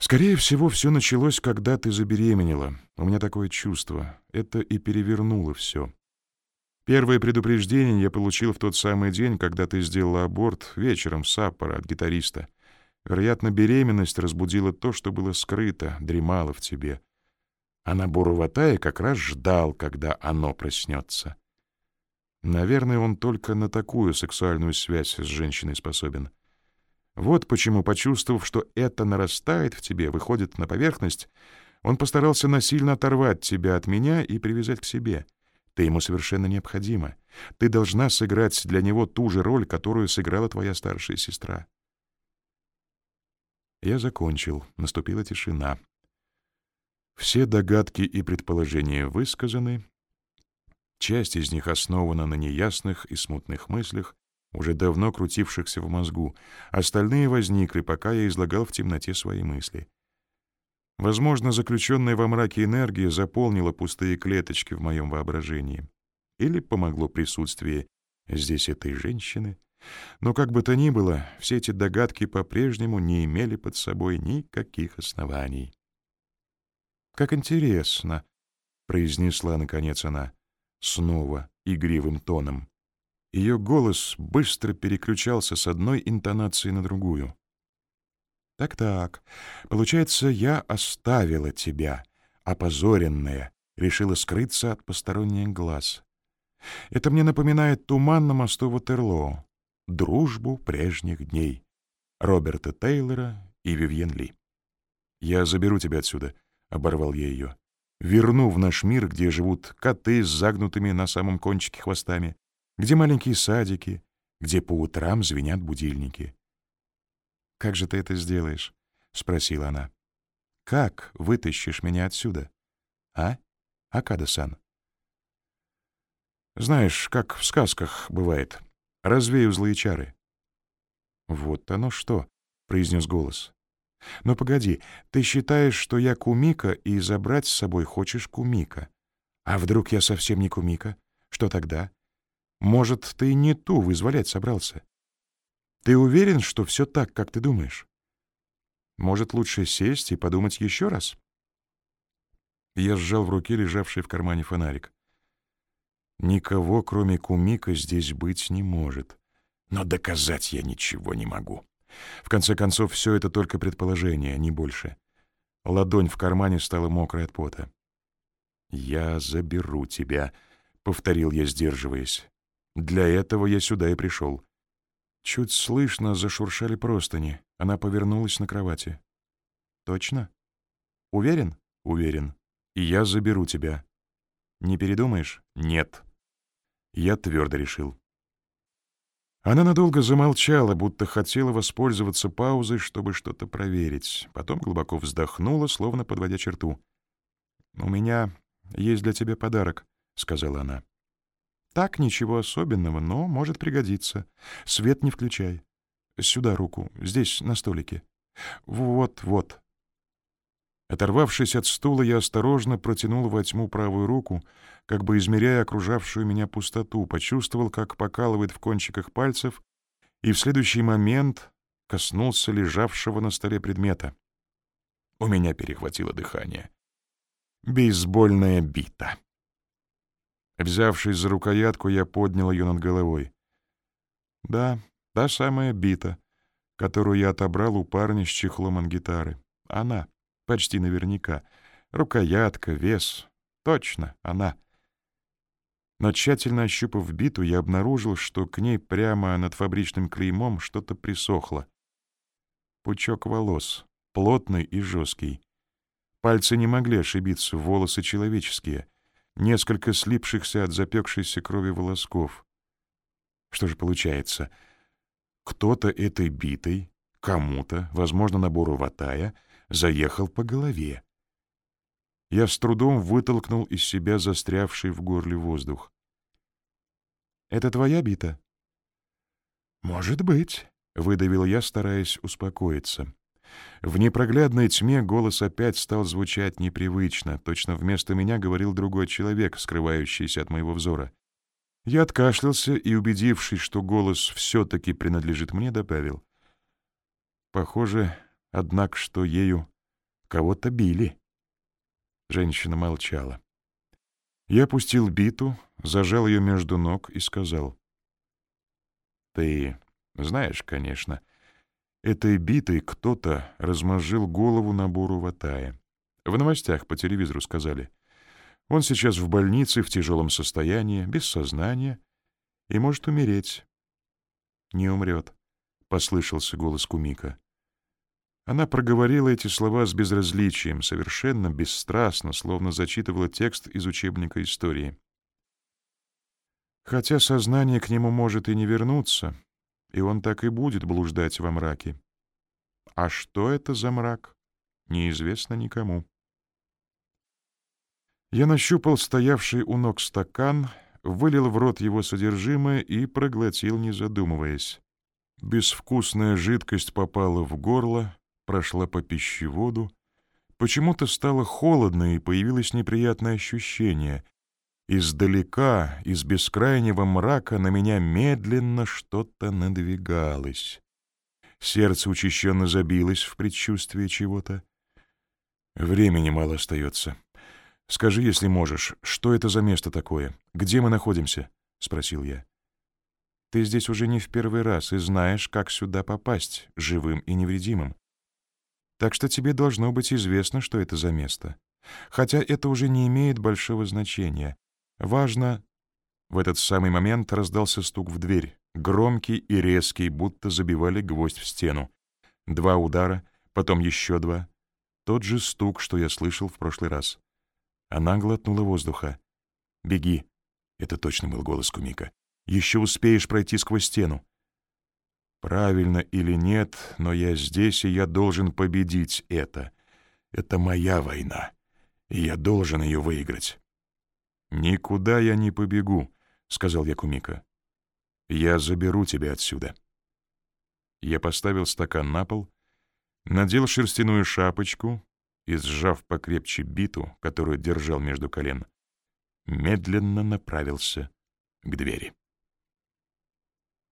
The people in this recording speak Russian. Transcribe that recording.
Скорее всего, все началось, когда ты забеременела. У меня такое чувство. Это и перевернуло все. Первое предупреждение я получил в тот самый день, когда ты сделала аборт вечером с Саппора от гитариста. Вероятно, беременность разбудила то, что было скрыто, дремало в тебе. А набор Ватая как раз ждал, когда оно проснется. Наверное, он только на такую сексуальную связь с женщиной способен. Вот почему, почувствовав, что это нарастает в тебе, выходит на поверхность, он постарался насильно оторвать тебя от меня и привязать к себе. Ты ему совершенно необходима. Ты должна сыграть для него ту же роль, которую сыграла твоя старшая сестра. Я закончил. Наступила тишина. Все догадки и предположения высказаны. Часть из них основана на неясных и смутных мыслях, уже давно крутившихся в мозгу. Остальные возникли, пока я излагал в темноте свои мысли. Возможно, заключенная во мраке энергия заполнила пустые клеточки в моем воображении. Или помогло присутствие здесь этой женщины. Но как бы то ни было, все эти догадки по-прежнему не имели под собой никаких оснований. «Как интересно!» — произнесла, наконец, она, снова игривым тоном. Ее голос быстро переключался с одной интонации на другую. «Так-так, получается, я оставила тебя, опозоренная, решила скрыться от посторонних глаз. Это мне напоминает туман на мосту Ватерлоо, дружбу прежних дней, Роберта Тейлора и Вивьен Ли. «Я заберу тебя отсюда», — оборвал я ее. «Верну в наш мир, где живут коты с загнутыми на самом кончике хвостами, где маленькие садики, где по утрам звенят будильники. «Как же ты это сделаешь?» — спросила она. «Как вытащишь меня отсюда? А, Акада-сан?» «Знаешь, как в сказках бывает. Развею злые чары». «Вот оно что», — произнес голос. «Но погоди, ты считаешь, что я Кумика и забрать с собой хочешь Кумика? А вдруг я совсем не Кумика? Что тогда? Может, ты не ту вызволять собрался? Ты уверен, что все так, как ты думаешь? Может, лучше сесть и подумать еще раз? Я сжал в руке лежавший в кармане фонарик. Никого, кроме Кумика, здесь быть не может. Но доказать я ничего не могу. В конце концов, все это только предположение, не больше. Ладонь в кармане стала мокрой от пота. «Я заберу тебя», — повторил я, сдерживаясь. Для этого я сюда и пришел. Чуть слышно зашуршали простыни. Она повернулась на кровати. Точно? Уверен? Уверен. И я заберу тебя. Не передумаешь? Нет. Я твердо решил. Она надолго замолчала, будто хотела воспользоваться паузой, чтобы что-то проверить. Потом глубоко вздохнула, словно подводя черту. «У меня есть для тебя подарок», — сказала она. Так, ничего особенного, но может пригодиться. Свет не включай. Сюда руку, здесь, на столике. Вот, вот. Оторвавшись от стула, я осторожно протянул во тьму правую руку, как бы измеряя окружавшую меня пустоту, почувствовал, как покалывает в кончиках пальцев, и в следующий момент коснулся лежавшего на столе предмета. У меня перехватило дыхание. Бейсбольная бита. Взявшись за рукоятку, я поднял ее над головой. Да, та самая бита, которую я отобрал у парня с чехлом от гитары. Она, почти наверняка. Рукоятка, вес. Точно, она. Но тщательно ощупав биту, я обнаружил, что к ней прямо над фабричным клеймом что-то присохло. Пучок волос, плотный и жесткий. Пальцы не могли ошибиться, волосы человеческие — несколько слипшихся от запекшейся крови волосков. Что же получается? Кто-то этой битой, кому-то, возможно, набору ватая, заехал по голове. Я с трудом вытолкнул из себя застрявший в горле воздух. «Это твоя бита?» «Может быть», — выдавил я, стараясь успокоиться. В непроглядной тьме голос опять стал звучать непривычно, точно вместо меня говорил другой человек, скрывающийся от моего взора. Я откашлялся и, убедившись, что голос все-таки принадлежит мне, добавил. Похоже, однако, что ею Кого-то били. Женщина молчала. Я опустил биту, зажал ее между ног и сказал. «Ты знаешь, конечно, этой битой кто-то размозжил голову набору Ватая. В новостях по телевизору сказали. Он сейчас в больнице в тяжелом состоянии, без сознания, и может умереть. «Не умрет», — послышался голос Кумика. Она проговорила эти слова с безразличием, совершенно бесстрастно, словно зачитывала текст из учебника истории. Хотя сознание к нему может и не вернуться, и он так и будет блуждать во мраке. А что это за мрак, неизвестно никому. Я нащупал стоявший у ног стакан, вылил в рот его содержимое и проглотил, не задумываясь. Безвкусная жидкость попала в горло, прошла по пищеводу. Почему-то стало холодно, и появилось неприятное ощущение. Издалека, из бескрайнего мрака, на меня медленно что-то надвигалось. Сердце учащенно забилось в предчувствии чего-то. Времени мало остается. Скажи, если можешь, что это за место такое? Где мы находимся? — спросил я. Ты здесь уже не в первый раз и знаешь, как сюда попасть, живым и невредимым. Так что тебе должно быть известно, что это за место. Хотя это уже не имеет большого значения. Важно... В этот самый момент раздался стук в дверь, громкий и резкий, будто забивали гвоздь в стену. Два удара, потом еще два. Тот же стук, что я слышал в прошлый раз. Она глотнула воздуха. «Беги!» — это точно был голос Кумика. «Еще успеешь пройти сквозь стену!» Правильно или нет, но я здесь, и я должен победить это. Это моя война, и я должен ее выиграть. «Никуда я не побегу», — сказал я Кумика. «Я заберу тебя отсюда». Я поставил стакан на пол, надел шерстяную шапочку и, сжав покрепче биту, которую держал между колен, медленно направился к двери.